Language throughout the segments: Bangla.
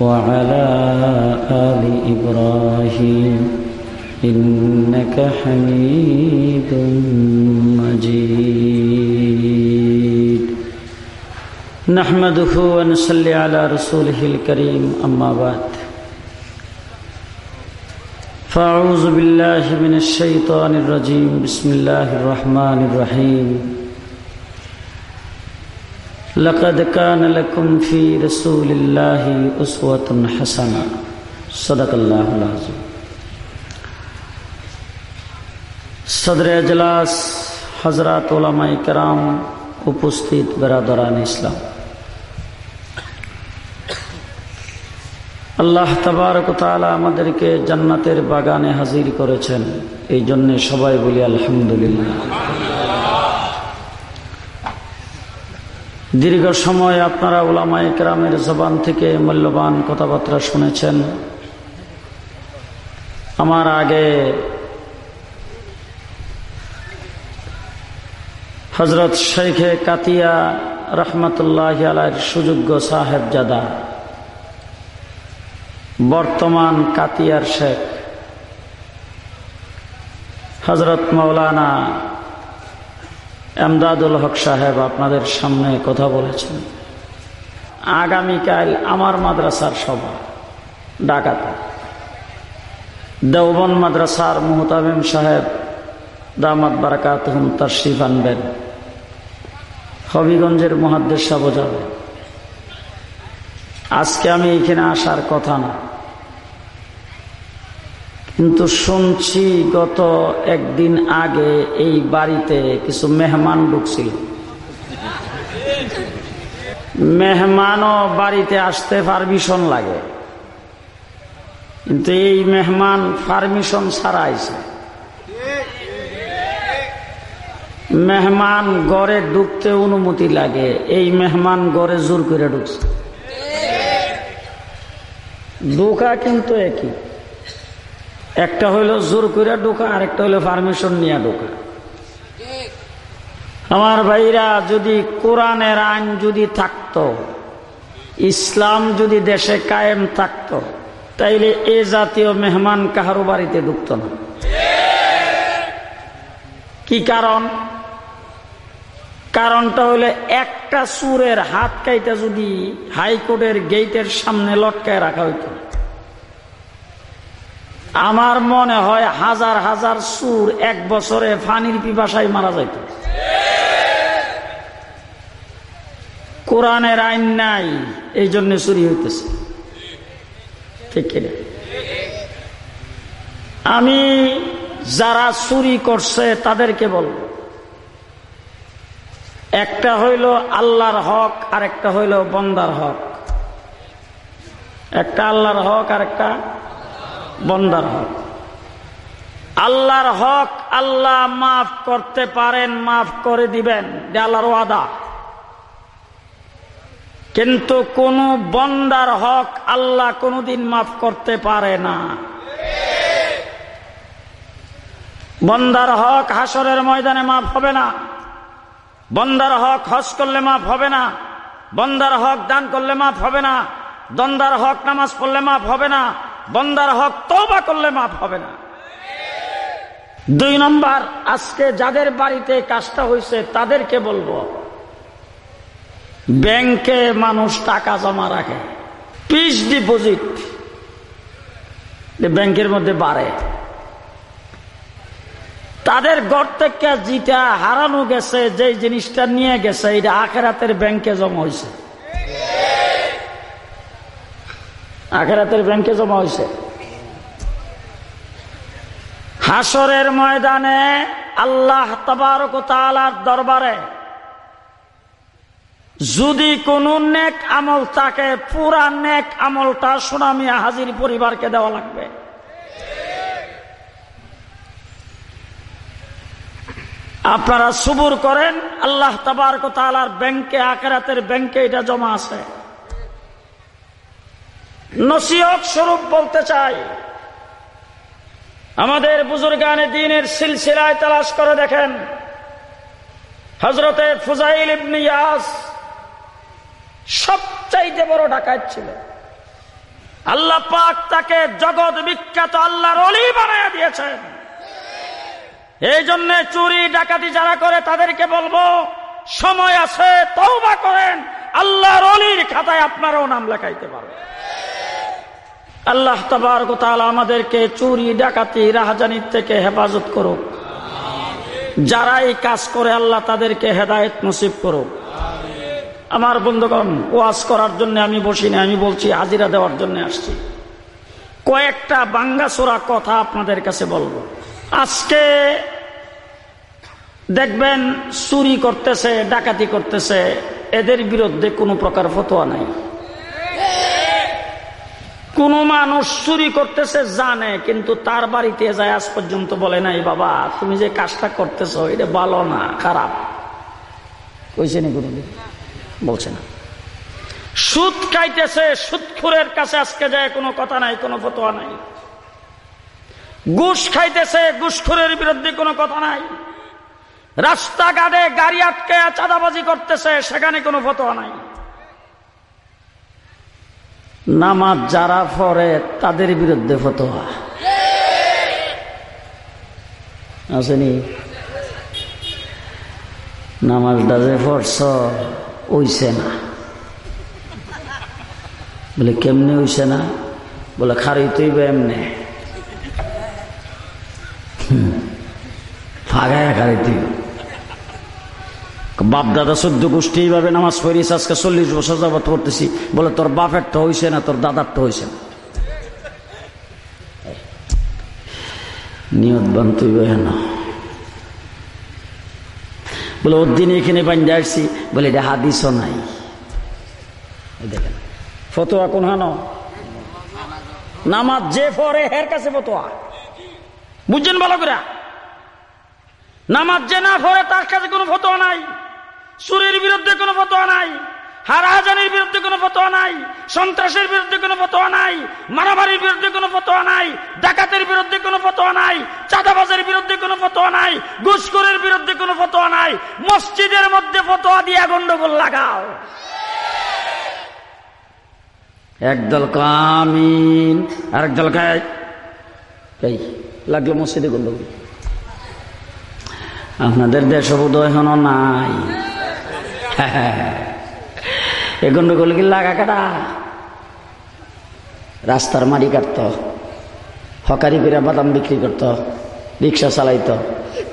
وعلى آل إبراهيم إنك حميد مجيد. نحمده ونصلي على رسوله الكريم أما بعد. فأعوذ بالله من الشيطان الرجيم. بسم الله الرحمن الرحيم. لقد كان لكم في رسول الله أسوة حسنة صدق الله العظيم সদর এজলাস হজরত ওলামাই কেরাম উপস্থিত বেরাদরান ইসলাম আল্লাহ তবারক তালা আমাদেরকে জান্নাতের বাগানে হাজির করেছেন এই জন্যে সবাই বলি আলহামদুলিল্লাহ দীর্ঘ সময় আপনারা ওলামাই কেরামের জবান থেকে মূল্যবান কথাবার্তা শুনেছেন। আমার আগে হজরত শেখে কাতিয়া রহমতুল্লাহ আলাইর সুযোগ্য সাহেব জাদা বর্তমান কাতিয়ার শেখ হজরত মৌলানা এমদাদুল হক সাহেব আপনাদের সামনে কথা বলেছেন। আগামীকাল আমার মাদ্রাসার সভা, ডাকাতে। দেওবন মাদ্রাসার মুহতামিম সাহেব দামাত বারাকাত হুম তাশরিফ আনবেন। হবিগঞ্জের মহাদ্দেশ বোঝাবে আজকে আমি এখানে আসার কথা না। কিন্তু শুনছি গত একদিন আগে এই বাড়িতে কিছু মেহমান ঢুকছিল। মেহমানও বাড়িতে আসতে পারমিশন লাগে। কিন্তু এই মেহমান পারমিশন ছাড়া আইছে। মেহমান গড়ে ঢুকতে অনুমতি লাগে, এই মেহমান গড়ে জোর করে ঢুকছে। ঢোকা কিন্তু একই। একটা হইল জোর করে ঢোকা আর একটা হইল পারমিশন নিয়ে ঢোকা। আমার ভাইরা, যদি কোরআনের আইন যদি থাকতো, ইসলাম যদি দেশে কায়েম থাকতো, তাইলে এ জাতীয় মেহমান কাহারো বাড়িতে ঢুকত না। কি কারণ? কারণটা হলে একটা সুরের হাত কাইটা যদি হাইকোর্টের গেটের সামনে লটকায় রাখা হইতো। আমার মনে হয় হাজার হাজার সুর এক বছরে ফানির পিপাসায় মারা যাইত। কোরআনের আইন নাই, এই জন্য চুরি হইতেছে। ঠিক আমি যারা চুরি করছে তাদেরকে বলব, একটা হইল আল্লাহর হক আর একটা হইল বন্দার হক। একটা আল্লাহর হক আর একটা বন্দার হক। আল্লাহর হক আল্লাহ মাফ করতে পারেন, মাফ করে দিবেন আল্লাহর ওয়াদা। কিন্তু কোন বন্দার হক আল্লাহ কোনদিন মাফ করতে পারে না। বন্দার হক হাসরের ময়দানে মাফ হবে না। বন্দার হক হজ করলে মাফ হবে না। বন্দার হক দান করলে মাফ হবে না। দন্দার হক নামাজ পড়লে মাফ হবে না। বন্দার হক তবা করলে মাফ হবে না। দুই নম্বর, আজকে যাদের বাড়িতে কাজটা হয়েছে তাদেরকে বলব, ব্যাংকে মানুষ টাকা জমা রাখে, পিস ডিপোজিট ব্যাংকের মধ্যে বাড়ে। তাদের ঘর থেকে যেটা হারানো গেছে যে জিনিসটা নিয়ে গেছে, এটা আখেরাতের ব্যাংকে জমা হয়েছে আখেরাতের ব্যাংকে জমা হয়েছে। হাসরের ময়দানে আল্লাহ তালার দরবারে যদি কোনো নেক আমল তাকে পুরা নেক আমলটা সুনামিয়া হাজির পরিবারকে দেওয়া লাগবে। আপনারা সুবুর করেন, আল্লাহ তবারকালার ব্যাংকে, আখেরাতের ব্যাংকে এটা জমা আছে। নসিহত স্বরূপ বলতে চাই। আমাদের বুজুর্গানে দিনের সিলসিলায় তালাশ করে দেখেন হজরতে ফুজাইল ইবনে ইয়াস সবচাইতে বড় ডাকাত ছিল। আল্লাহ পাক তাকে জগৎ বিখ্যাত আল্লাহর অলি বানায় দিয়েছেন। এই জন্য চুরি, ডাকাতি যারা করে তাদেরকে বলব, সময় আছে, তওবা করেন। আল্লাহর অলির খাতায় আপনারাও নাম লেখাইতে পারবেন। আল্লাহ তবার তাআলা আমাদেরকে চুরি, ডাকাতি, রাহাজানির থেকে হেফাজত করুক। যারা এই কাজ করে, আল্লাহ তাদেরকে হেদায়েত নসিব করুক। আমার বন্ধুগণ, ওয়াজ করার জন্য আমি বসি না আমি বলছি হাজিরা দেওয়ার জন্য আসছি। কয়েকটা বাঙ্গাসোরা কথা আপনাদের কাছে বলব। আজকে দেখবেন চুরি করতেছে, ডাকাতি করতেছে, এদের বিরুদ্ধে কোনো প্রকার ফতোয়া নাই। কোন মানুষ চুরি করতেছে, জানে, কিন্তু তার বাড়িতে যায় আজ পর্যন্ত বলে নাই, বাবা, তুমি যে কাজটা করতেছো, এটা ভালো না, খারাপ। কইছে নি কোনদিন বলছে না। সুদ খাইতেছে, সুদখুরের কাছে আজকে যায়, কোনো কথা নাই, কোনো ফতোয়া নাই। ঘুষ খাইতেছে, ঘুষখুরের বিরুদ্ধে কোনো কথা নাই। রাস্তাঘাটে গাড়ি আটকে চাঁদাবাজি করতেছে, সেখানে কোনো ফতোয়া নাই। নামাজ যারা পড়ে, তাদের বিরুদ্ধে ফতোয়া। আসেনি? নামাজটা যে পড়ছ ওইছে না। বলে, কেমনি হইছে না? বলে, খারই তুইবে এমনে। ফাগায় খারি তুই বাপ দাদা চোদ্দ গোষ্ঠী এইভাবে নামাজ পড়িস আজকে চল্লিশ বছর যাবত পড়তেছি। বলে, তোর বাপের তো হইছে না, তোর দাদার তো হইছে না। নিয়ত বান তুই না বলে, ওর দিন এখানে বান্ধে আসছি। বলে, এটা হাদিসও নাই। দেখেন, ফতোয়া কোন হানো নামাজ যে পড়ে, হের কাছে ফতোয়া। বুঝছেন ভালো করে? নামাজ যে না পড়ে, তার কাছে কোনো ফতোয়া নাই। চুরির বিরুদ্ধে কোনো ফতোয়া নাই, হারাহাজানির বিরুদ্ধে কোনো ফতোয়া নাই, সন্ত্রাসের বিরুদ্ধে কোনো ফতোয়া নাই, মারামারির বিরুদ্ধে কোনো ফতোয়া নাই, ডাকাতের বিরুদ্ধে কোনো ফতোয়া নাই, চাঁদাবাজের বিরুদ্ধে কোনো ফতোয়া নাই, ঘুষখোরের বিরুদ্ধে কোনো ফতোয়া নাই, মসজিদের মধ্যে ফতোয়া দিয়ে গন্ডগোল লাগাও। একদল কামিন আরেক দল খায় এই, লাগল মসজিদে গন্ডগোল। আপনাদের দেশ বোধ এখনও নাই। এ গন্ডগোল লাগা কাটা? রাস্তার মারি কাটত, হকারি করে বাদাম বিক্রি করত, রিক্সা চালাইতো,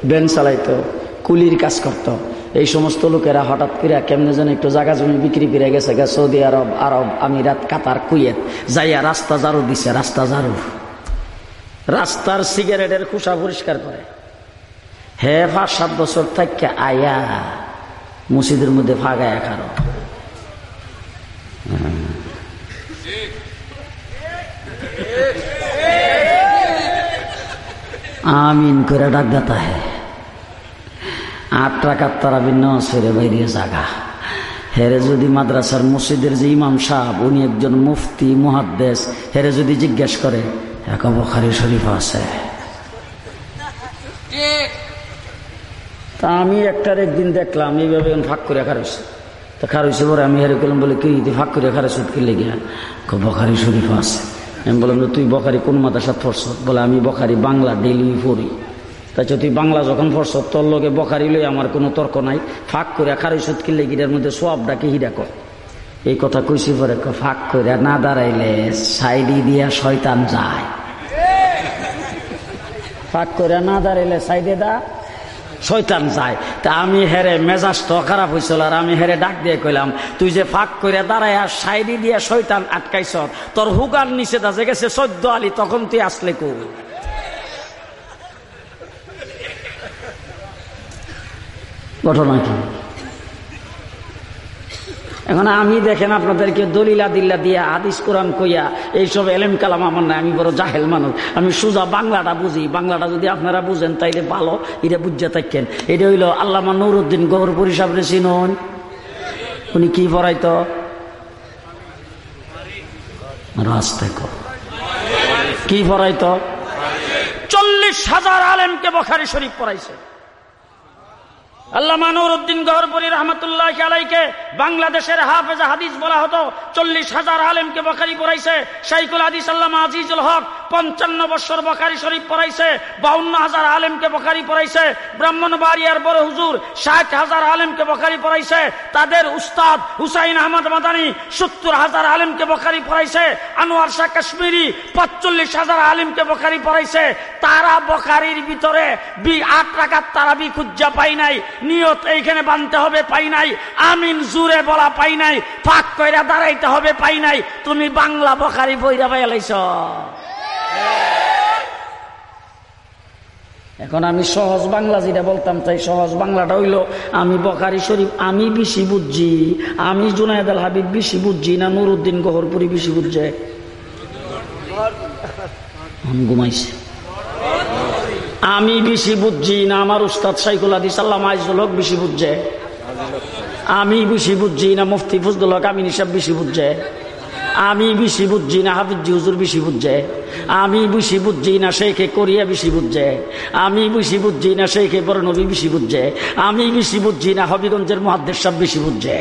ভ্যান চালাইতো, কুলির কাজ করত। এই সমস্ত লোকেরা হঠাৎ করে কেমনে যেন একটু জায়গা জমি বিক্রি করে গেছে গা, সৌদি আরব আরব, আমিরাত, কাতার, কুয়েত। যাইয়া রাস্তা ঝাড়ু দিছে, রাস্তা ঝাড়ু। রাস্তার সিগারেটের খোসা পরিষ্কার করে। হে পাঁচ সাত বছর থেকে আয়া। মসজিদের মধ্যে ফাগায় খারো আমিন করে ডাক দাতা হে। আট টাকার তারা সেরে বাইরে জাগা। হেরে যদি মাদ্রাসার মসজিদের যে ইমাম সাহেব, উনি একজন মুফতি মুহাদ্দেশ হেরে যদি জিজ্ঞেস করে এক বখারি শরীফ আছে। তা আমি একটার একদিন দেখলাম এইভাবে ফাঁক করে খারইছে তা খারইছে পরে আমি হেরে করলাম বলে কি ফাঁক করে খারে সুদ কিনলে গিয়া বখারি শরীফ আছে। আমি বললাম যে তুই বখারি কোন মাদ্রাসা পড়ছ? বলে আমি বখারি বাংলা ডেলি পড়ি। তাই তুই বাংলা যখন পড়ছ তোর লগে বখারি লই আমার কোনো তর্ক নাই। ফাঁক করে খারি সুদ কিনলে গিটার মধ্যে সব ডাকে হিরা কর। এই কথা কইছি পরে ফাঁক করে না দাঁড়াইলে সাইডি দিয়া শয়তান যায়। ফাঁক করে না দাঁড়াইলে সাইডে দা। শৈতান যায় তা আমি হেরে মেজাজ তো খারাপ হয়েছিল আর আমি হেরে ডাক দিয়ে কইলাম, তুই যে ফাঁক করে দাঁড়ায় আর সাইডি দিয়ে শৈতান আটকাইছ, তোর হুগার নিচে দাজে গেছে সদ্য আলী, তখন তুই আসলে কু ঘটনা কি? এখন আমি দেখেন আপনাদেরকে দলিলা দিল্লা দিয়া, হাদিস, কোরআন কইয়া এইসব এলেম কালাম আমার না আমি বড় জাহেল মানুষ। আমি সোজা বাংলাটা বুঝি। বাংলাটা যদি আপনারা বুঝেন, তাইলে ভালো, এটা বুঝতে থাকেন। এটা হইল আল্লামা নুরুদ্দিন গৌরপুর হিসাবে চিনুন। উনি কি পড়াইতো? কি পড়াইতো? চল্লিশ হাজার আলেমকে বখারি শরীফ পড়াইছে। আল্লাহ বখারি পড়াইছে শাইকুল হাদিস আল্লাহ আজিজুল হক। পঞ্চান্ন বছর বখারি শরীফ পড়াইছে, বাউন্ন হাজার আলেমকে বখারি পড়াইছে, ব্রাহ্মণবাড়িয়ার বড় হুজুর ষাট হাজার আলেমকে বখারি পড়াইছে, তাদের উস্তাদ হুসাইন আহমদ মাদানি সত্তর হাজার আলেমকে বখারি পড়াইছে, আনোয়ার শাহ কাশ্মীরি পঁচল্লিশ হাজার আলেমকে বখারি পড়াইছে, তারা বখারির ভিতরে বি আট টাকার তারা বি খুজ্জা পাই নাই, নিয়ত এইখানে বানতে হবে পাই নাই, আমিন জুরে বলা পাই নাই, ফাঁক কইরা দাঁড়াইতে হবে পাই নাই, তুমি বাংলা বখারি বইরা পাইলাইছ এখন আমি সহজ বাংলা যেটা বলতাম, তাই সহজ বাংলাটা হইল, আমি বখারি শরীফ, আমি বেশি বুঝছি, আমি জুনায়দ আল হাবিব বেশি বুঝছি না নুরুদ্দিন গহরপুরি বেশি বুঝছে? ঘুমাইছি। আমি বেশি বুঝছি না আমার উস্তাদ সাইকুল আদি সাল্লাম আইজুল হক বেশি বুঝছে। আমি বেশি বুঝছি না মুফতি ফজদুল হক আমিন হিসাব বেশি বুঝছে। আমি বেশি বুঝছি না, হাফিজি হুজুর বেশি বুঝছে আমি বেশি বুঝছি না, শেখে কোরিয়া বেশি বুঝছে আমি বেশি বুঝছি না, শেখে বরনবী বেশি বুঝছে আমি বেশি বুঝছি না, হবিগঞ্জের মহাদ্দেশ সব বেশি বুঝছে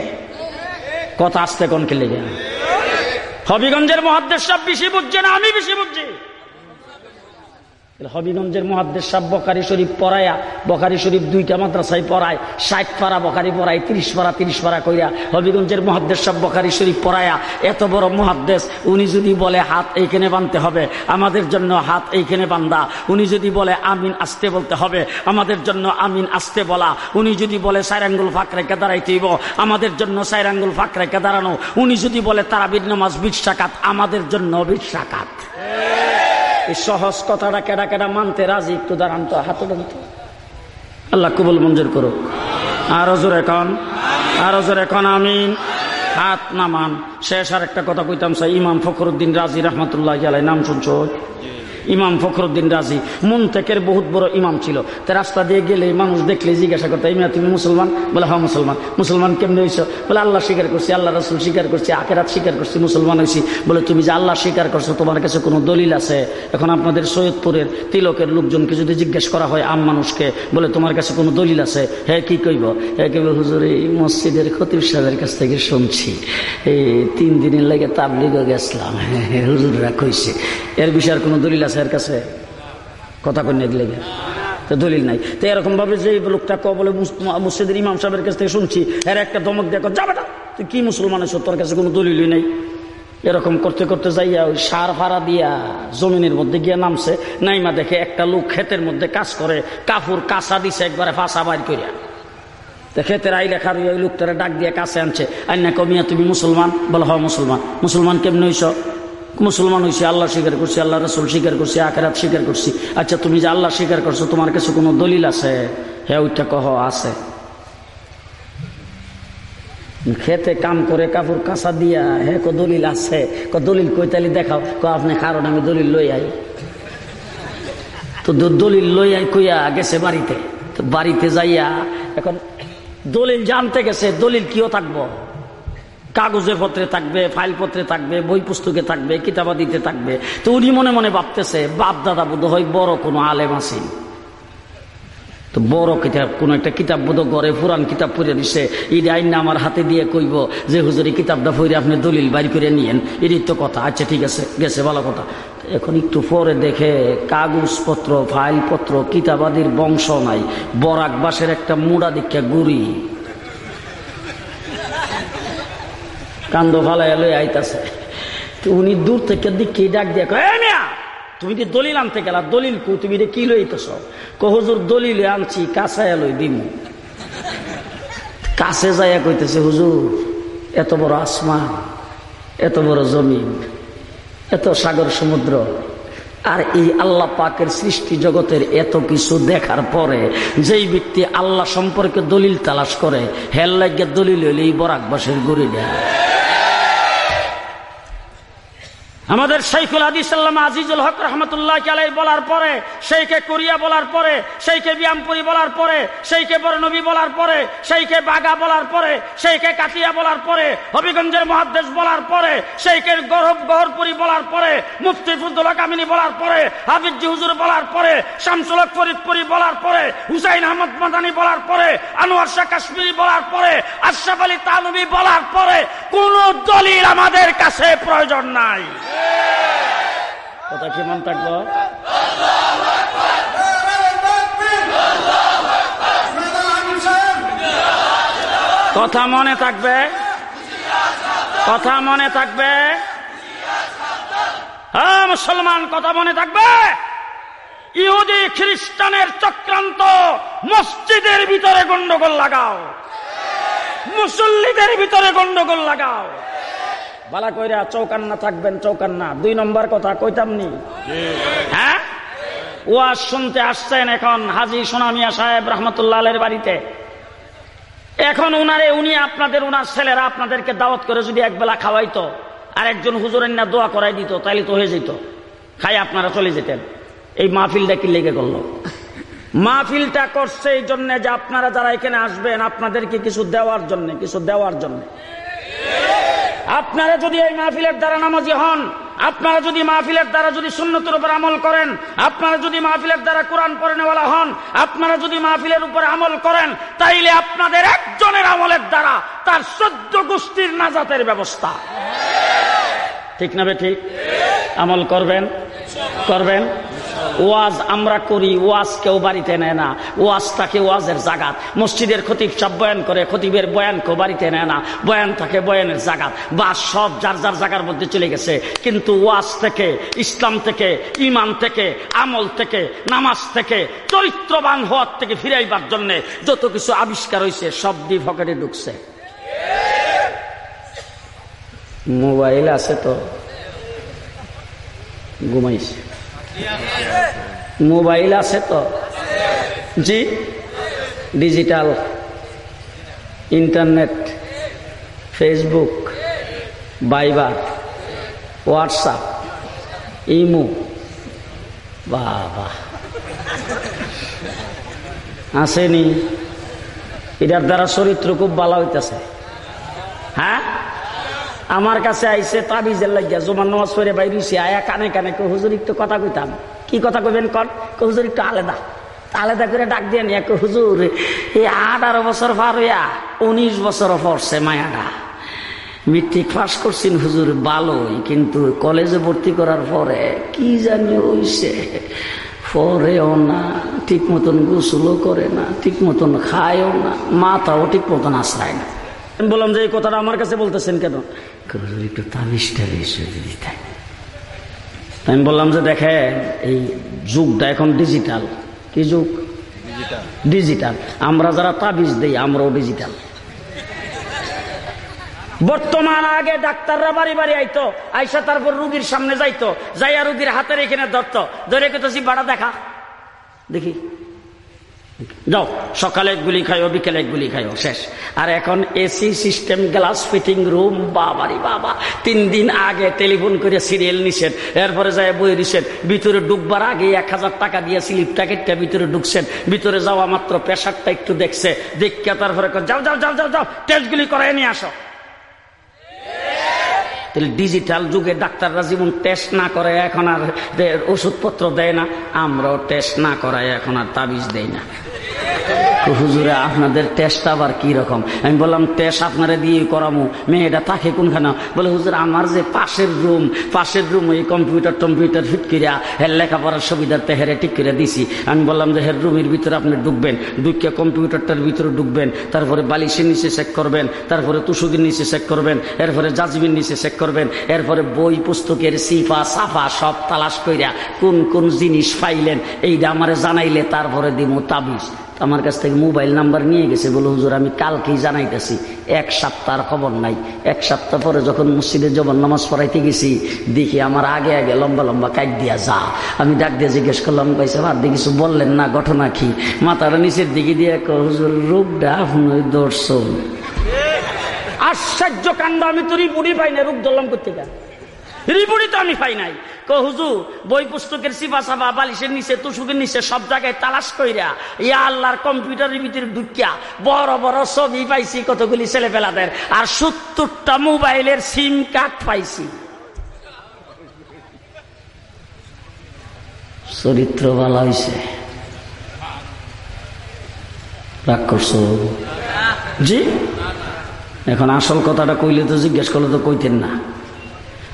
কথা আসতে কোন খেলে হবিগঞ্জের মহাদ্দেশ সব বেশি বুঝছে না, আমি বেশি বুঝছি হবিগঞ্জের মহাদ্দেশ সাহ বকারি শরীফ পড়ায়া বকারি শরীফ দুইটা মাদ্রাসায় পড়ায়, ষাট পাড়া বকারি পড়ায়, তিরিশ পাড়া তিরিশ পাড়া কইরা হবিগঞ্জের মহাদ্দেশ সাহ বকারি শরীফ পড়ায়া, এত বড় মহাদ্দেশ, উনি যদি বলে হাত এইখানে বানতে হবে, আমাদের জন্য হাত এইখানে বান্দা, উনি যদি বলে আমিন আসতে বলতে হবে, আমাদের জন্য আমিন আসতে বলা, উনি যদি বলে সাইরাঙ্গুল ফাঁক রেখে দাঁড়াইতেইব আমাদের জন্য সাইরাঙ্গুল ফাঁক রেখে দাঁড়ানো, উনি যদি বলে তারাবির নামাজ বিশ সাকাত আমাদের জন্য বিশ সাকাত এই সহজ কথাটা কেডা কেডা মানতে রাজি? একটু দাঁড়ান তো, হাত আল্লাহ কবুল মঞ্জুর করুক। আর হজুর এখন আর হজুর এখন আমিন। হাত নামান। শেষ আর একটা কথা কইতাম, সাই ইমাম ফখরুদ্দিন রাজি রহমতুল্লাহ নাম শুনছো? ইমাম ফখরুদ্দিন রাজি। মুনতেকের বহুত বড় ইমাম ছিল। তা রাস্তা দিয়ে গেলে মানুষ দেখলে জিজ্ঞাসা করতে ইমা তুমি মুসলমান? বলে হ্যাঁ মুসলমান। মুসলমান কেমনি হয়েছ বলে, আল্লাহ স্বীকার করছি, আল্লাহ রসুল স্বীকার করছি, আখেরাত স্বীকার করছি, মুসলমান হয়েছি বলে, তুমি যে আল্লাহ স্বীকার করছ, তোমার কাছে কোনো দলিল আছে? এখন আপনাদের সৈয়দপুরের তিলকের লোকজনকে যদি জিজ্ঞেস করা হয় আম মানুষকে, বলে, তোমার কাছে কোনো দলিল আছে? হ্যাঁ কি কইব? হ্যাঁ কেবল হুজুর, এই মসজিদের খতিব সাহেবের কাছ থেকে শুনছি। এই তিন দিনের লাগে তাবলিগও গেছিলাম। হ্যাঁ হ্যাঁ হুজুররা কইছে, এর বিষয়ে কোনো দলিল আছে? এর কাছে কথা কন্যা লেগে। তো দলিল নাই। তো এরকম ভাবে যে লোকটা ক বলে মসজিদের ইমাম সাহেবের কাছ থেকে শুনছি, এর একটা দমক দেখো যাবে না তুই কি মুসলমান আছো? তোর কাছে কোনো দলিলই নাই। এরকম করতে করতে যাইয়া ওই সার ফাড়া দিয়া জমিনের মধ্যে গিয়ে নামছে। নাইমা দেখে একটা লোক ক্ষেতের মধ্যে কাজ করে, কাফুর কাঁচা দিছে একবারে ফাঁসা বাইর করিয়া ক্ষেতের আই লেখার ওই লোকটারে ডাক দিয়ে কাছে আনছে। আইনা কমিয়া, তুমি মুসলমান? বলো হ মুসলমান। মুসলমান কেমনি হইছ? মুসলমান হয়েছি আল্লাহ স্বীকার করছি, আল্লাহ রসুল স্বীকার করছি, আখেরাত স্বীকার করছি। আচ্ছা তুমি যে আল্লাহ স্বীকার করছ, তোমার কাছে কোনো দলিল আছে? হ্যাঁ ওইটা কহ, আছে। খেতে কাম করে কাপড় কাঁচা দিয়া হ্যাঁ ক দলিল আছে? ক দলিল কইতালি দেখাও। ক, আপনি কারণ আমি দলিল লই আই। তো দলিল লই আই কইয়া গেছে বাড়িতে। তো বাড়িতে যাইয়া এখন দলিল জানতে গেছে, দলিল কিও থাকব? কাগজে পত্রে থাকবে, ফাইল পত্রে থাকবে, বই পুস্তকে থাকবে, কিতাবাদিতে থাকবে। তো উনি মনে মনে ভাবতেছে, বাপ দাদা বোধ হয় বড় কোনো আলেম আছে তো বড় কিতাব, কোন একটা কিতাব বোধ গড়ে পুরান কিতাব পড়ে দিছে। ঈদ আইন আমার হাতে দিয়ে কইব যে, হুজুরি কিতাবটা পড়ে আপনি দলিল বাড়ি করে নিয়েন। এরই তো কথা। আচ্ছা ঠিক আছে, গেছে, ভালো কথা। এখন একটু পরে দেখে কাগজপত্র ফাইলপত্র কিতাবাদির বংশ নাই। বরাক বাসের একটা মুড়া দীক্ষা গুড়ি। কান্দ ফালাই লই আইতাছে। উনি দূর থেকে দিকে ডাক দিয়ে মিয়া, তুমি যে দলিল আনতে গেলা, দলিল কু তুমি যে কি লইতেছ? কহজুর দলিল আনছি কাছে লই দিমু। কাছে যাইয়া কইতেছে, হুজুর, এত বড় আসমান, এত বড় জমিন, এত সাগর সমুদ্র, আর এই আল্লাহ পাকের সৃষ্টি জগতের এত কিছু দেখার পরে যেই ব্যক্তি আল্লাহ সম্পর্কে দলিল তালাশ করে হেল লাগিয়ে দলিল হইলে এই বরাক বাসের গড়ি দেয় আমাদের শাইখুল আদিসাল্লাম আজিজুল হক রহমতুল্লাহ আলাই বলার পরে সেইকে কোরিয়া বলার পরে সেইকে বিয়ামপুরি বলার পরে সেইকে বরনবী বলার পরে সেইকে বাগা বলার পরে সেইকে কাটিয়া বলার পরে হবিগঞ্জের মহাদেশ বলার পরে সেইকে গৌরব গহরপুরি বলার পরে মুফতি ফুদ্দুল কামিনী বলার পরে হাফিজ হুজুর বলার পরে শামসুলক ফরিদপুরি বলার পরে হুসাইন আহমদ মাদানি বলার পরে আনোয়ার শাহ কাশ্মীরি বলার পরে আশরাফ আলী তালুবি বলার পরে কোন দলিল আমাদের কাছে প্রয়োজন নাই কথা কি মন থাকব? কথা মনে থাকবে? কথা মনে থাকবে? হ্যাঁ মুসলমান, কথা মনে থাকবে? ইহুদি খ্রিস্টানের চক্রান্ত, মসজিদের ভিতরে গন্ডগোল লাগাও। মুসল্লিদের ভিতরে গন্ডগোল লাগাও। বালা কইরা চৌকান্না থাকবেন, চৌকান্না। দুই নম্বর কথা কইতাম নি? হ্যাঁ? ওয়াজ শুনতে আসছেন এখন হাজি সোনামিয়া সাহেব রহমতুল্লাহ বাড়িতে। এখন উনারে, উনি আপনাদের, উনার ছেলেরা আপনাদেরকে দাওয়াত করে যদি একবেলা খাওয়াইতো আর একজন হুজুরের না দোয়া করাই দিত, তাইলে তো হয়ে যেত। খাই আপনারা চলে যেতেন। এই মাহফিলটা কি লেগে করল? মাহফিলটা করছে এই জন্য যে আপনারা যারা এখানে আসবেন, আপনাদেরকে কিছু দেওয়ার জন্য, কিছু দেওয়ার জন্য। আপনারা যদি এই মাহফিলের দ্বারা নামাজি হন, আপনারা যদি মাহফিলের দ্বারা যদি সুন্নতের উপর আমল করেন, আপনারা যদি মাহফিলের দ্বারা কোরআন পড়ে নেওয়ালা হন, আপনারা যদি মাহফিলের উপর আমল করেন, তাইলে আপনাদের একজনের আমলের দ্বারা তার সদ্য গোষ্ঠীর নাজাতের ব্যবস্থা। ঠিক না বে ঠিক? আমল করবেন? করবেন? ওয়াজ আমরা করি, ওয়াজ কেউ বাড়িতে নেয় না। ওয়াজ থাকে ওয়াজের জাগাত? মসজিদের খতিব সব বয়ান করে, খতিবের বয়ান কেউ বাড়িতে নেয় না। বয়ান থাকে বয়ানের জাগাত। বা সব যার যার জায়গার মধ্যে চলে গেছে। কিন্তু ওয়াজ থেকে, ইসলাম থেকে ইমান থেকে, আমল থেকে, নামাজ থেকে, চরিত্রবান হওয়ার থেকে ফিরাইবার জন্য যত কিছু আবিষ্কার হয়েছে সব দি পকেটে ঢুকছে। মোবাইল আছে তো? ঘুমাইছে। মোবাইল আছে তো? জি? Digital internet Facebook Viber WhatsApp imo বাবা। আসেনি। এটার দ্বারা চরিত্র খুব ভালো হইতেছে। হ্যাঁ? আমার কাছে আইসে তাবিজের লাগিয়া জমান নামাজ পড়ে বাইরেছি আয়া কানে কানে কেউ হুজুর, একটু কথা কইতাম। কি কথা কইবেন কন? হুজুর, একটু আলাদা। আলাদা করে ডাক দিয়ে নিয়ে হুজুর, এই আঠারো বছর পার হইয়া উনিশ বছর পড়ছে মায়াটা। মেট্রিক পাস করছেন হুজুর, ভালোই, কিন্তু কলেজে ভর্তি করার পরে কি জানি হইছে। পরেও না, ঠিক মতন গোসলও করে না, ঠিক মতন খায়ও না, মাথাও ঠিক মতন আশ্রায় না। বললাম যে এই কথাটা আমার কাছে বলতেছেন কেন? একটু তাবিজটা আমি বললাম যে দেখে এই যুগটা এখন ডিজিটাল কি যুগ? ডিজিটাল আমরা যারা তাবিজ দেই আমরাও ডিজিটাল বর্তমান আগে ডাক্তাররা বাড়ি বাড়ি আইতো আইসা তারপর রুগীর সামনে যাইতো যাইয়া রুগীর হাতের এখানে ধরতো। ধরে কিন্তু জিব্বাটা দেখা। দেখি। যাও, সকালে এক গুলি খাইও, বিকেলে এক গুলি খাইও, শেষ। আর এখন AC system glass fitting room বাবারি বাবা, তিন দিন আগে টেলিফোন করে সিরিয়াল নিছেন, এরপরে যায় বই দিছেন, ভিতরে ঢুকবার আগে এক হাজার টাকা দিয়ে স্লিপ প্যাকেটটা ভিতরে ঢুকছেন, ভিতরে যাওয়া মাত্র প্রেশারটা একটু দেখছে, দেখিয়া তারপরে যাও যাও যাও যাও যাও টেস্টগুলি করাই নিয়ে আসো। তাহলে ডিজিটাল যুগে ডাক্তাররা যেমন টেস্ট না করে, এখন আর ওষুধপত্র দেয় না, আমরাও টেস্ট না করাই এখন আর তাবিজ দেই না। হুজুরে, আপনাদের টেস্ট আবার কি রকম? আমি বললাম টেস্ট আপনারা দিয়ে করামু। মেয়েটা থাকে কোনখানে? বলে, হুজুর, আমার যে পাশের রুম পাশের রুম ওই কম্পিউটার টম্পিউটার ফিট করিয়া হের লেখাপড়ার সুবিধার্থে হেরে ঠিক করে দিছি। আমি বললাম যে, হের রুমের ভিতরে আপনি ঢুকবেন। ঢুকিয়া কম্পিউটারটার ভিতরে ঢুকবেন। তারপরে বালিশের নিচে চেক করবেন। তারপরে তুসুকির নিচে চেক করবেন। এরপরে জাজমির নিচে চেক করবেন। এরপরে বই, পুস্তকের সিফা, সাফা সব তালাশ কইরা কোন কোন জিনিস পাইলেন, এইটা আমারে জানাইলে তারপরে দিব তাবিজ। আমার কাছ থেকে মোবাইল নাম্বার নিয়ে গেছে, বলে, হুজুর, আমি কালকেই জানাইতেছি, এক সপ্তাহ খবর নাই। এক সপ্তাহ পরে যখন মসজিদে জবন নামাজ পড়াইতে গেছি, দেখি আমার আগে আগে লম্বা লম্বা কাইট দিয়া যা। আমি ডাক দিয়ে জিজ্ঞেস করলাম কইসে ভাত দিয়ে কিছু বললেন না, ঘটনা কি? মাথার নিচের দিকে দিয়ে হুজুর, রোগটা আপনি দর্শন আশ্চর্য কাণ্ড, আমি তো রিপুরি পাই না রূপ ধরলাম করতে রিপুরি তো আমি পাই নাই। হুজু বই পুস্তকের সিপা সাপা বালিশের নিচে, তুষুকের নিচে সব জায়গায় তালাশ কইরা, ইয়া আল্লাহর কম্পিউটারের ভিতরে ঢুকিয়া বড় বড় ছবি পাইছি, কতগুলি ছেলে পেলাদের আর সত্তরটা মোবাইলের সিম কার্ড পাইছি। চরিত্র ভালো হয়েছে রাগ করছ? জি? এখন আসল কথাটা কইলে তো জিজ্ঞেস করলে তো কইতেন না।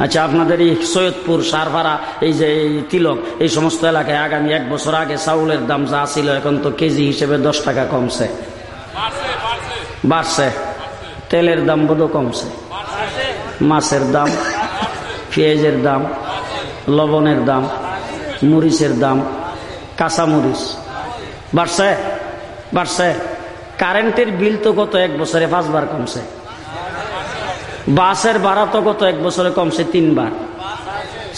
আচ্ছা আপনাদের এই সৈয়দপুর, সারভারা, এই যে এই তিলক, এই সমস্ত এলাকায় আগামী এক বছর আগে চাউলের দাম যা ছিল, এখন তো কেজি হিসেবে দশ টাকা কমছে। বাড়ছে। তেলের দাম বোধ কমছে। মাছের দাম, পেঁয়াজের দাম, লবণের দাম, মরিচের দাম কাঁচা মরিচ বাড়ছে? বাড়ছে। কারেন্টের বিল তো গত এক বছরে পাঁচবার কমছে। বাসের ভাড়া তো কত? এক বছরে কমছে তিনবার।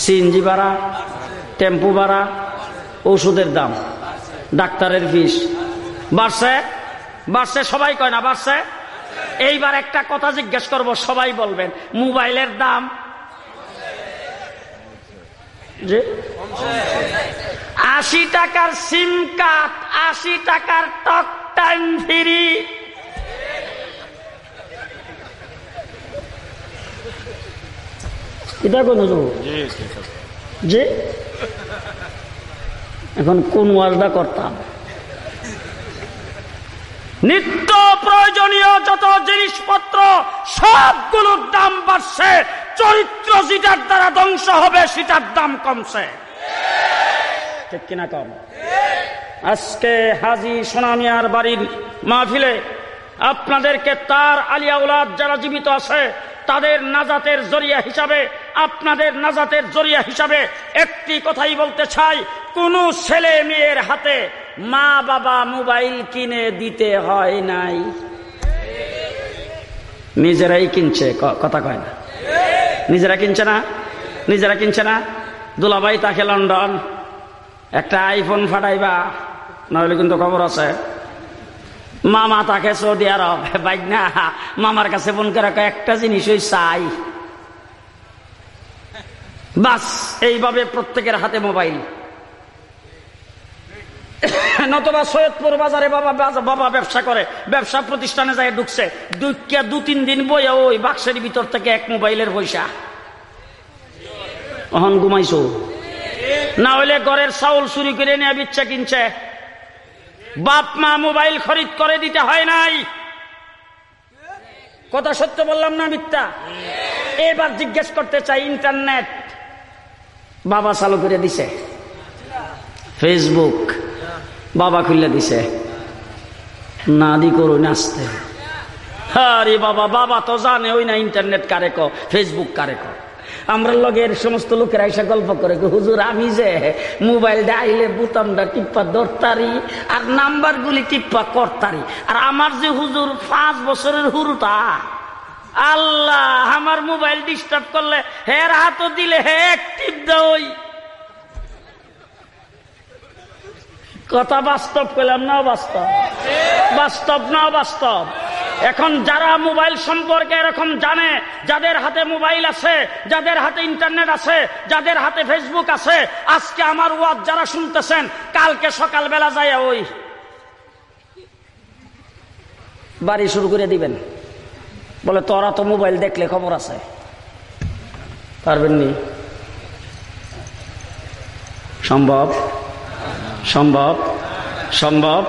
সিএনজি ভাড়া, টেম্পু ভাড়া, ওষুধের দাম, ডাক্তারের ফিস। বাড়ছে? বাড়ছে সবাই কয় না, বাড়ছে? এইবার একটা কথা জিজ্ঞেস করব, সবাই বলবেন, মোবাইলের দাম? আশি টাকার সিম কার্ড, আশি টাকার টক টাইম ফ্রি। এটা কোন যে এখন কোন ওয়াজটা করতাম। নিত্য প্রয়োজনীয় যত জিনিসপত্র সবগুলোর দাম বাড়ছে। চরিত্র যেটার দ্বারা ধ্বংস হবে সেটার দাম কমছে। ঠিক কিনা কম? আজকে হাজি সোনামিয়ার বাড়ির মাহফিলে আপনাদেরকে তার আলিয়া উলাদ যারা জীবিত আছে তাদের নাজাতের জরিয়া হিসাবে আপনাদের নাজাতের জরিয়া হিসাবে একটি কথাই বলতে চাই। কোন ছেলে মেয়ের হাতে মা বাবা মোবাইল কিনে দিতে হয় নাই। নিজেরাই কিনছে কথা কয় না। নিজেরা কিনছে না? নিজেরা কিনছে না? দুলাবাই তাকে লন্ডন। একটা আইফোন ফাটাইবা, নাহলে কিন্তু খবর আছে। মামা তাকে সৌদি আরব। বাইক না মামার কাছে ফোন করে একটা জিনিসই চাই। বাস, এইভাবে প্রত্যেকের হাতে মোবাইল। নতবা সৈয়দপুর বাজারে বাবা বাবা ব্যবসা করে, ব্যবসা প্রতিষ্ঠানে যায় ঢুকছে। ঢুকিয়া দু তিন দিন বইয়া ওই বাক্সের ভিতর থেকে এক মোবাইলের পয়সা। অহন ঘুমাইছো? না হইলে ঘরের চাউল চুরি করে নিয়ে বিচ্ছা কিনছে। বাপ মা মোবাইল খরিদ করে দিতে হয় নাই। কথা সত্য বললাম না মিথ্যা? এবার জিজ্ঞেস করতে চাই, ইন্টারনেট। বাবা চালু করে দিছে। ফেসবুক বাবা খুললে দিছে। না দি করুন আসতে আরে বাবা বাবা তো জানে, ওই না ইন্টারনেট কারে ক ফেসবুক কারে ক আমরা লগের সমস্ত লোকেরা এসে গল্প করে হুজুর, আমি যে মোবাইল আইলে বুতামটা টিপ্পা ধরতারি, আর নাম্বার গুলি টিপ্পা করতারি, আর আমার যে হুজুর পাঁচ বছরের হুরুটা আল্লাহ, আমার মোবাইল ডিস্টার্ব করলে হের হাতও দিলে হে দই। কথা বাস্তব পেলাম না বাস্তব? বাস্তব না বাস্তব? এখন যারা মোবাইল সম্পর্কে এরকম জানে, যাদের হাতে মোবাইল আছে, যাদের হাতে ইন্টারনেট আছে, যাদের হাতে ফেসবুক আছে, আজকে আমার ওয়াদ যারা শুনতেছেন, কালকে সকালবেলা যায় ওই বাড়ি শুরু করে দিবেন। বলে তোরা তো মোবাইল দেখলে খবর আছে। পারবেননি সম্ভব? সম্ভব? সম্ভব?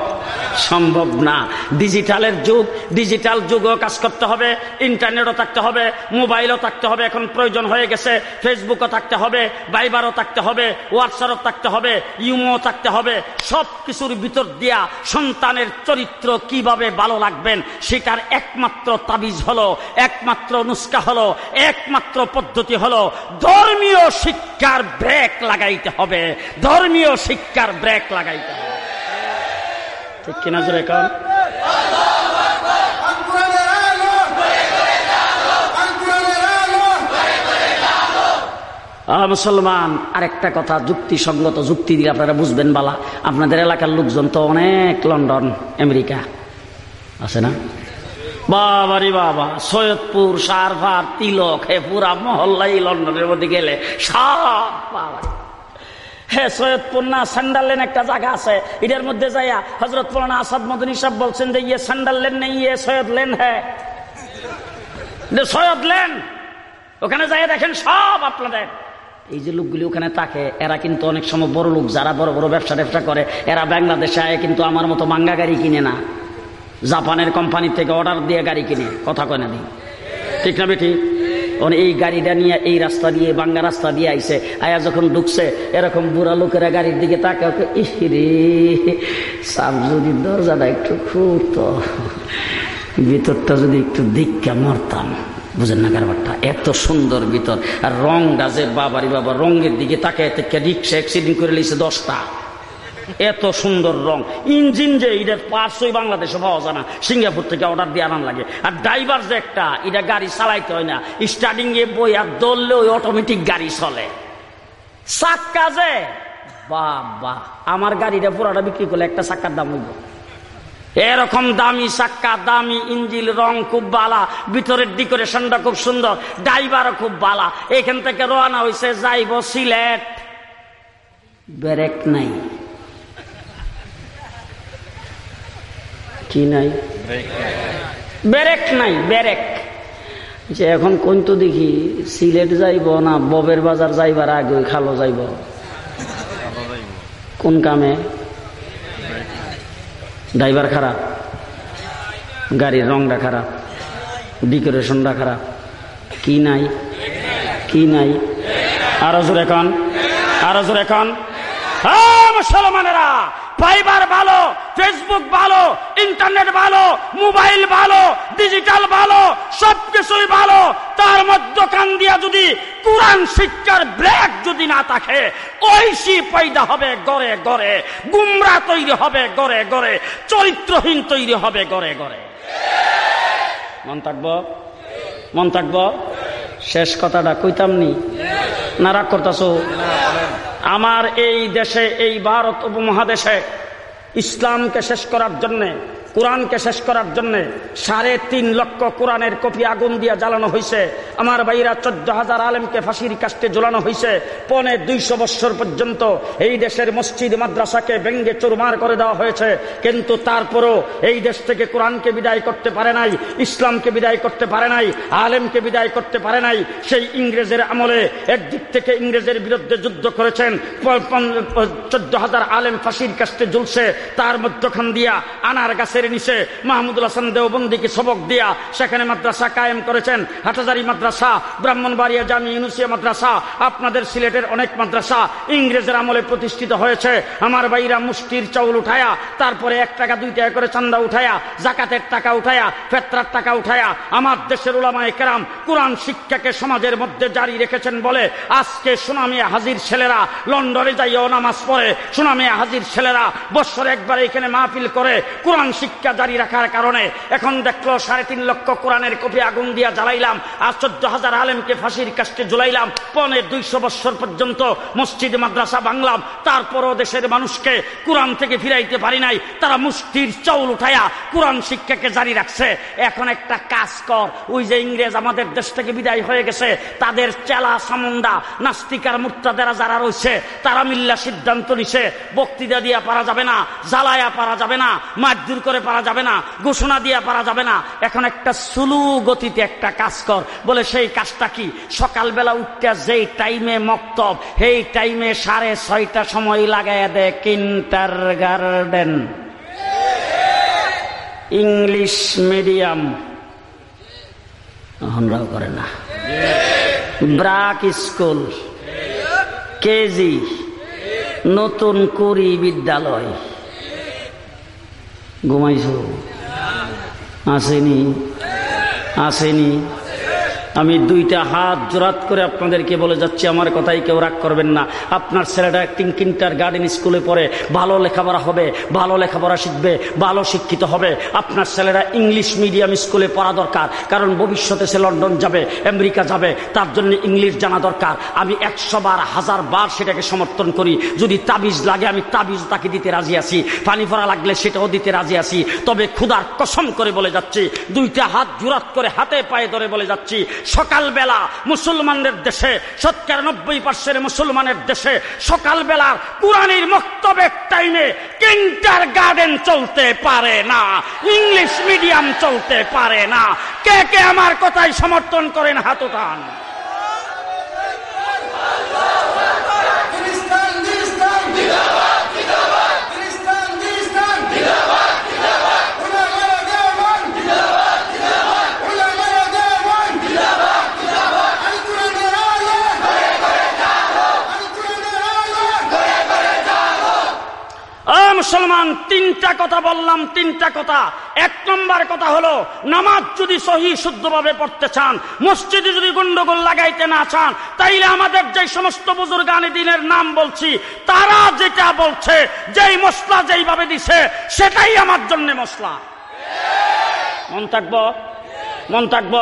সম্ভব না। ডিজিটালের যুগ, ডিজিটাল যুগও কাজ করতে হবে, ইন্টারনেটও থাকতে হবে, মোবাইলও থাকতে হবে, এখন প্রয়োজন হয়ে গেছে, ফেসবুকও থাকতে হবে, বাইবারও থাকতে হবে, হোয়াটসঅ্যাপও থাকতে হবে ইউমো থাকতে হবে সব কিছুর ভিতর দিয়া সন্তানের চরিত্র কীভাবে ভালো লাগবেন, সেটার একমাত্র তাবিজ হলো, একমাত্র নুস্কা হলো, একমাত্র পদ্ধতি হলো, ধর্মীয় শিক্ষার ব্রেক লাগাইতে হবে, ধর্মীয় শিক্ষার ব্রেক লাগাইতে হবে। ঠিক কিনা জোরে কন? মুসলমান, আরেকটা কথা, যুক্তিসঙ্গত যুক্তি দিয়ে আপনারা বুঝবেন বালা। আপনাদের এলাকার লোকজন তো অনেক লন্ডন, আমেরিকা। আছে না? বাবারি বাবা, সৈয়দপুর, সারভার, তিলক হে পুরা মহল্লাই লন্ডনের মধ্যে গেলে সব বাবা হ্যাঁ একটা জায়গা আছে। মধ্যে যাইয়া আসাদ বলছেন যে ইয়ে নেই ইয়ে ওখানে দেখেন সব আপনাদের। এই যে লোকগুলি ওখানে থাকে, এরা কিন্তু অনেক সময় বড় লোক, যারা বড় বড় ব্যবসা ট্যাবসা করে, এরা বাংলাদেশে আয় কিন্তু আমার মতো মাঙ্গা গাড়ি কিনে না। জাপানের কোম্পানি থেকে অর্ডার দিয়ে গাড়ি কিনে, কথা কয় দিন ঠিক না বেটি? এই গাড়িটা নিয়ে, এই রাস্তা দিয়ে, বাঙ্গা রাস্তা দিয়ে আইছে, আয়া যখন ঢুকছে, এরকম বুড়া লোকেরা গাড়ির দিকে তাকে ইরে সাপ যদি দরজাটা একটু খুঁতো ভিতরটা যদি একটু দীক্ষা মরতাম। বুঝেন না কারবারটা এত সুন্দর ভিতর, আর রং গাছে বাবারি বাবা, রঙের দিকে তাকে রিক্সা অ্যাক্সিডেন্ট করে লিছে দশটা। এত সুন্দর রং। ইঞ্জিন যে এটার পার্টস বাংলাদেশে পাওয়া যায় না। সিঙ্গাপুর থেকে অর্ডার দিয়ে আনার লাগে। আর ড্রাইভার যে একটা, এটা গাড়ি চালাইতে হয় না। স্টার্টিং এ বই আর দৌড়লে ওই অটোমেটিক গাড়ি চলে। চাক্কা যে? বাবা, আমার গাড়িটা পুরাটা বিক্রি করলে একটা চাক্কার দাম হইব। এরকম দামি চাক্কা, দামি ইঞ্জিল রং খুব বালা। ভিতরের ডেকোরেশনটা খুব সুন্দর। ড্রাইভারও খুব বালা। এখান থেকে রওনা হয়েছে যাইব সিলেট। ব্রেক নাই। কি নাই? ব্যারেক নাই, ব্যারেক। যে এখন কোন তো দেখি, সিলেট যাইব না, ববের বাজার যাইবার আগে খালো যাইব? কোন কামে? ড্রাইভার খারাপ? গাড়ির রংটা খারাপ? ডেকোরেশনটা খারাপ? কি নাই? কি নাই? আরও জোরে কন, আরও জোরে কন। হ্যাঁ মুসলমানেরা! ফাইবার ভালো ফেসবুক ভালো, ইন্টারনেট ভালো, মোবাইল ভালো, ডিজিটাল ভালো, সবকিছুই ভালো। তার মধ্যখান দিয়া যদি কোরআন শিক্ষার ব্রেক যদি না থাকে, ঐশী পয়দা হবে গড়ে গড়ে, গুমরা তৈরি হবে গড়ে গড়ে, চরিত্রহীন তৈরি হবে গড়ে গড়ে। মন থাকব? মন থাকব? শেষ কথাটা কইতামনি না? রাগ করতেছ? আমার এই দেশে এই ভারত উপমহাদেশে ইসলামকে শেষ করার জন্যে কোরআনকে শেষ করার জন্য সাড়ে তিন লক্ষ কোরআনের কপি আগুন দিয়ে জ্বালানো হয়েছে আমার ভাইরা চোদ্দ হাজার আলেমকে ফাঁসির কাস্টে ঝোলানো হয়েছে পনে দুইশো বৎসর পর্যন্ত এই দেশের মসজিদ মাদ্রাসাকে ব্যঙ্গে চুরমার করে দেওয়া হয়েছে। কিন্তু তারপরও এই দেশ থেকে কোরআনকে বিদায় করতে পারে নাই, ইসলামকে বিদায় করতে পারে নাই, আলেমকে বিদায় করতে পারে নাই। সেই ইংরেজের আমলে একদিক থেকে ইংরেজের বিরুদ্ধে যুদ্ধ করেছেন চোদ্দ হাজার আলেম ফাঁসির কাস্টে ঝুলছে। তার মধ্যখান দিয়া আনার গাছের নিচে মাহমুদুল হাসান দেওবন্দিকে সবক দিয়া সেখানে মাদ্রাসা কায়েম করেছেন। হাটাজারি মাদ্রাসা, ব্রাহ্মণবাড়িয়া জামি ইউনুসিয়া মাদ্রাসা, আপনাদের সিলেটের অনেক মাদ্রাসা ইংরেজের আমলে প্রতিষ্ঠিত হয়েছে। আমার ভাইরা মুষ্টির চাউল উঠায়া, তারপরে এক টাকা, দুই টাকা করে চান্দা উঠায়া, জাকাতের টাকা উঠায়া, ফেতরার টাকা উঠায়া, আমার দেশের ওলামায় কেরাম কোরআন শিক্ষাকে সমাজের মধ্যে জারি রেখেছেন বলে আজকে সুনামিয়া হাজির ছেলেরা লন্ডনে যাইও নামাজ পড়ে। সুনামিয়া হাজির ছেলেরা বৎসরে একবার এখানে মাহফিল করে কোরআন শিক্ষা জারি রাখার কারণে এখন দেখল সাড়ে তিন লক্ষ কোরআনের কপি আগুন দিয়া জ্বালাইলাম আর চোদ্দ হাজার আলেমকে ফাঁসির কাস্টে ঝুলাইলাম, পনে দুইশো বৎসর পর্যন্ত মসজিদ মাদ্রাসা বাংলাম তারপরও দেশের মানুষকে কোরআন থেকে ফিরাইতে পারি নাই, তারা মুষ্টির চাউল উঠায়া কোরআন শিক্ষাকে জারি রাখছে। এখন একটা কাজ কর, ওই যে ইংরেজ আমাদের দেশ থেকে বিদায় হয়ে গেছে, তাদের চেলা সামুন্ডা নাস্তিকার মুক্তাদেরা যারা রয়েছে, তারা মিল্লা সিদ্ধান্ত নিছে, বক্তৃতা দিয়া পারা যাবে না, জ্বালায়া পারা যাবে না, মারধর করে পারা যাবে না, ঘোষণা দিয়া পারা যাবে না। এখন একটা সুলু গতিতে একটা কাজ কর। বলে সেই কাজটা কি? সকালবেলা উঠতে যেই টাইমে মক্তব, সেই টাইমে সাড়ে ছয়টা সময় লাগাই দে কিন্টার গার্ডেন। English medium. আমরাও করে না। ব্রাক স্কুল। কেজি। নতুন কুড়ি বিদ্যালয়। ঘুমাইছ? আসেনি। আসেনি। আমি দুইটা হাত জোরাত করে আপনাদেরকে বলে যাচ্ছি, আমার কথাই কেউ রাগ করবেন না। আপনার ছেলেটা কিন্টার গার্ডেন স্কুলে পড়ে, ভালো লেখাপড়া হবে, ভালো লেখাপড়া শিখবে, ভালো শিক্ষিত হবে। আপনার ছেলেরা ইংলিশ মিডিয়াম স্কুলে পড়া দরকার, কারণ ভবিষ্যতে সে লন্ডন যাবে, আমেরিকা যাবে, তার জন্য ইংলিশ জানা দরকার। আমি একশো বার, হাজার বার সেটাকে সমর্থন করি। যদি তাবিজ লাগে, আমি তাবিজ তাকে দিতে রাজি আছি। পানি ভরা লাগলে সেটাও দিতে রাজি আছি। তবে ক্ষুধার কসম করে বলে যাচ্ছি, দুইটা হাত জুরাত করে হাতে পায়ে ধরে বলে যাচ্ছি সকালবেলা মুসলমানদের দেশে, সৎকার নব্বই পার্সেন্ট মুসলমানের দেশে সকালবেলার কোরআনের মক্তবের টাইমে কিন্টার গার্ডেন চলতে পারে না, ইংলিশ মিডিয়াম চলতে পারে না। কে কে আমার কথাই সমর্থন করেন হাত উঠান। মুসলমান, তিনটা কথা বললাম, তিনটা কথা। এক নম্বর কথা হলো, নামাজ যদি সহি, শুদ্ধভাবে পড়তে চান, মসজিদে যদি গন্ডগোল লাগাইতে না চান, তাইলে আমাদের যে সমস্ত বুজুর্গানি দিনের নাম বলছি, তারা যেটা বলছে, যেই মশলা যেইভাবে দিছে, সেটাই আমার জন্য মশলা মন থাকব? মন থাকব?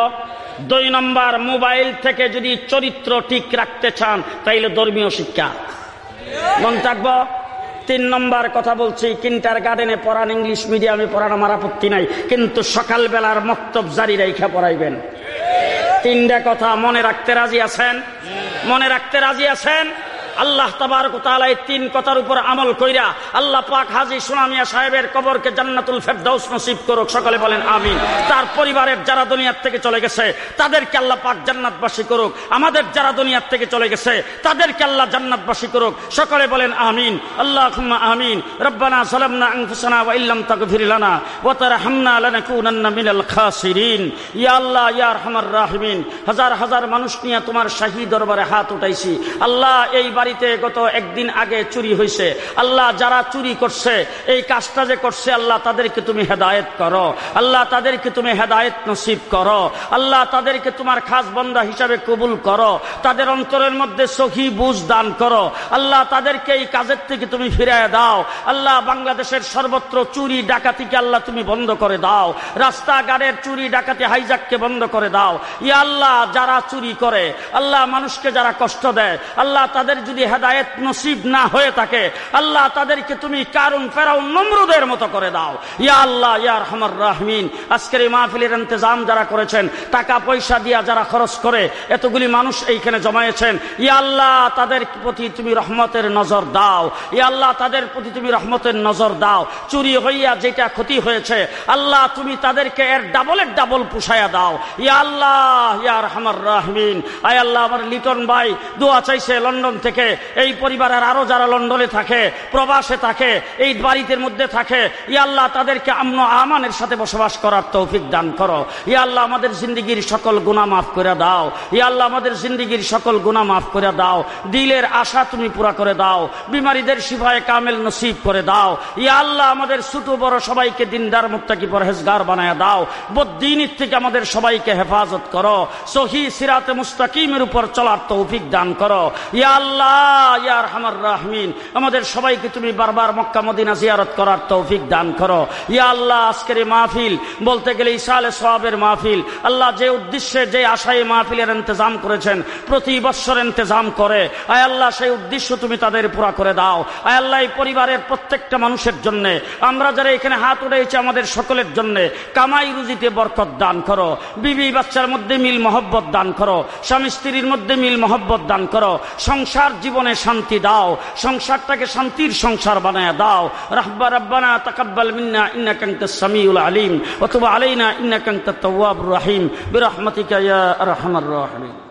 দুই নম্বর, মোবাইল থেকে যদি চরিত্র ঠিক রাখতে চান, তাইলে ধর্মীয় শিক্ষা। মন থাকব? তিন নম্বর কথা বলছি, কিন্টার গার্ডেনে পড়ান ইংলিশ মিডিয়ামে পড়ান, আমার আপত্তি নাই। কিন্তু সকালবেলার মক্তব জারি রেখা পড়াইবেন। তিনটা কথা মনে রাখতে রাজি আছেন? মনে রাখতে রাজি আছেন? আল্লাহ তাবার এই তিন কথার উপর আমল কইরা আল্লাহ পাক হাজি সুনামিয়া সাহেবের কবরকে জান্নাতুল ফেরদাউস নসিব করুক, সকলে বলেন আমিন। তার পরিবারের যারা দুনিয়ার থেকে চলে গেছে, তাদেরকে আল্লাহ পাক জান্নাতবাসী করুক। আমাদের যারা দুনিয়ার থেকে চলে গেছে, তাদেরকে আল্লাহ জান্নাতবাসী করুক। সকলে বলেন আমিন। আল্লাহ আমিন। রব্বানা সালামনা আনফুসানা ওয়া ইল্লাম তাগফির লানা ওয়া তারহামনা লানাকুনান্না মিনাল খাসিরিন। ইয়া আল্লাহ, ইয়া আরহামার রাহিমিন। হাজার হাজার মানুষ নিয়ে তোমার শাহী দরবারে হাত উঠাইছি। আল্লাহ এই বাড়িতে গত একদিন আগে চুরি হয়েছে আল্লাহ যারা চুরি করছে, এই কাজটা যে করছে, আল্লাহ তাদেরকে তুমি হেদায়েত করো। আল্লাহ তাদেরকে তুমি হেদায়েত নসিব করো। আল্লাহ তাদেরকে তোমার খাস বন্দা হিসাবে কবুল করো। তাদের অন্তরের মধ্যে সখী বুঝ দান করো। আল্লাহ তাদেরকে এই কাজের থেকে তুমি ফিরিয়ে দাও। আল্লাহ বাংলাদেশের সর্বত্র চুরি ডাকাতিকে আল্লাহ তুমি বন্ধ করে দাও। রাস্তাঘাটের চুরি ডাকাতি হাইজাককে বন্ধ করে দাও। ইয়া আল্লাহ, যারা চুরি করে, আল্লাহ মানুষকে যারা কষ্ট দেয়, আল্লাহ তাদের যদি হেদায়েত নসিব না হয়ে থাকে, আল্লাহ তাদেরকে তুমি কারুন ফেরাউন নমরুদের মতো করে দাও। ইয়া আল্লাহ ইয়ার হামার রাহমিন, আজকের এই মাহফিলের ইন্তজাম যারা করেছেন, টাকা পয়সা দিয়া যারা খরচ করে, এতগুলি মানুষ এইখানে জমায়েছেন, ইয়া আল্লাহ তাদের প্রতি তুমি রহমতের নজর দাও। ইয়া আল্লাহ তাদের প্রতি তুমি রহমতের নজর দাও। চুরি হইয়া যেটা ক্ষতি হয়েছে, আল্লাহ তুমি তাদেরকে এর ডাবলের ডাবল পুষায়া দাও। ইয়া আল্লাহ ইয়ার হামার রাহমিন, আয় আল্লাহ, আমার লিটন ভাই দোয়া চাইছে লন্ডন থেকে এই পরিবারের আরও যারা লন্ডনে থাকে, প্রবাসে থাকে, এই বাড়িতে মধ্যে থাকে আল্লাহ তাদেরকে আমন আমানের সাথে বসবাস করার তৌফিক দান করো। আল্লাহ আমাদের জিন্দগির সকল গুণা মাফ করে দাও। আল্লাহ আমাদের জিন্দগির সকল গুণা মাফ করে দাও। দিলের আশা তুমি পুরা করে দাও। বিমারীদের শিফায় কামেল নসিব করে দাও। ইয়া আল্লাহ আমাদের ছোট বড় সবাইকে দিনদার মুক্তাকি পরহেজগার বানায় দাও। বদিনীর থেকে আমাদের সবাইকে হেফাজত করো। সহি সিরাতে মুস্তাকিমের উপর চলার তৌফিক দান করো। ইয়া আল্লাহ রাহমিন। আমাদের সবাইকে তুমি বারবার মক্কা, মদিনা জিয়ারত করার তৌফিক দান করো। ইয়া আল্লাহ, আজকের মাহফিল বলতে গেলে ইসালে সোয়াবের মাহফিল। আল্লাহ যে উদ্দেশ্যে, যে আশায় মাহফিলের ইন্তজাম করেছেন, প্রতি বৎসর ইন্তজাম করে। আয় আল্লাহ, সেই উদ্দেশ্য তুমি তাদের পুরা করে দাও। আয় আল্লাহ, এই পরিবারের প্রত্যেকটা মানুষের জন্য, আমরা যারা এখানে হাত উঠেছি আমাদের সকলের জন্য, কামাই রুজিতে বরকত দান করো। বিবি বাচ্চার মধ্যে মিল মহব্বত দান করো। স্বামী স্ত্রীর মধ্যে মিল মহব্বত দান করো। সংসার জীবনে শান্তি দাও, সংসারটাকে শান্তির সংসার বানায় দাও। রাহবা রাব্বানা তাকাব্বাল মিন্না ইন্নাকান্ত সামিউল আলিম অথবা আলাইনা ইন্নাকান্ত তাওয়াবুর বিরহমতিকা বিরহমাতিকা ইয়া আরহামার রাহিমিন।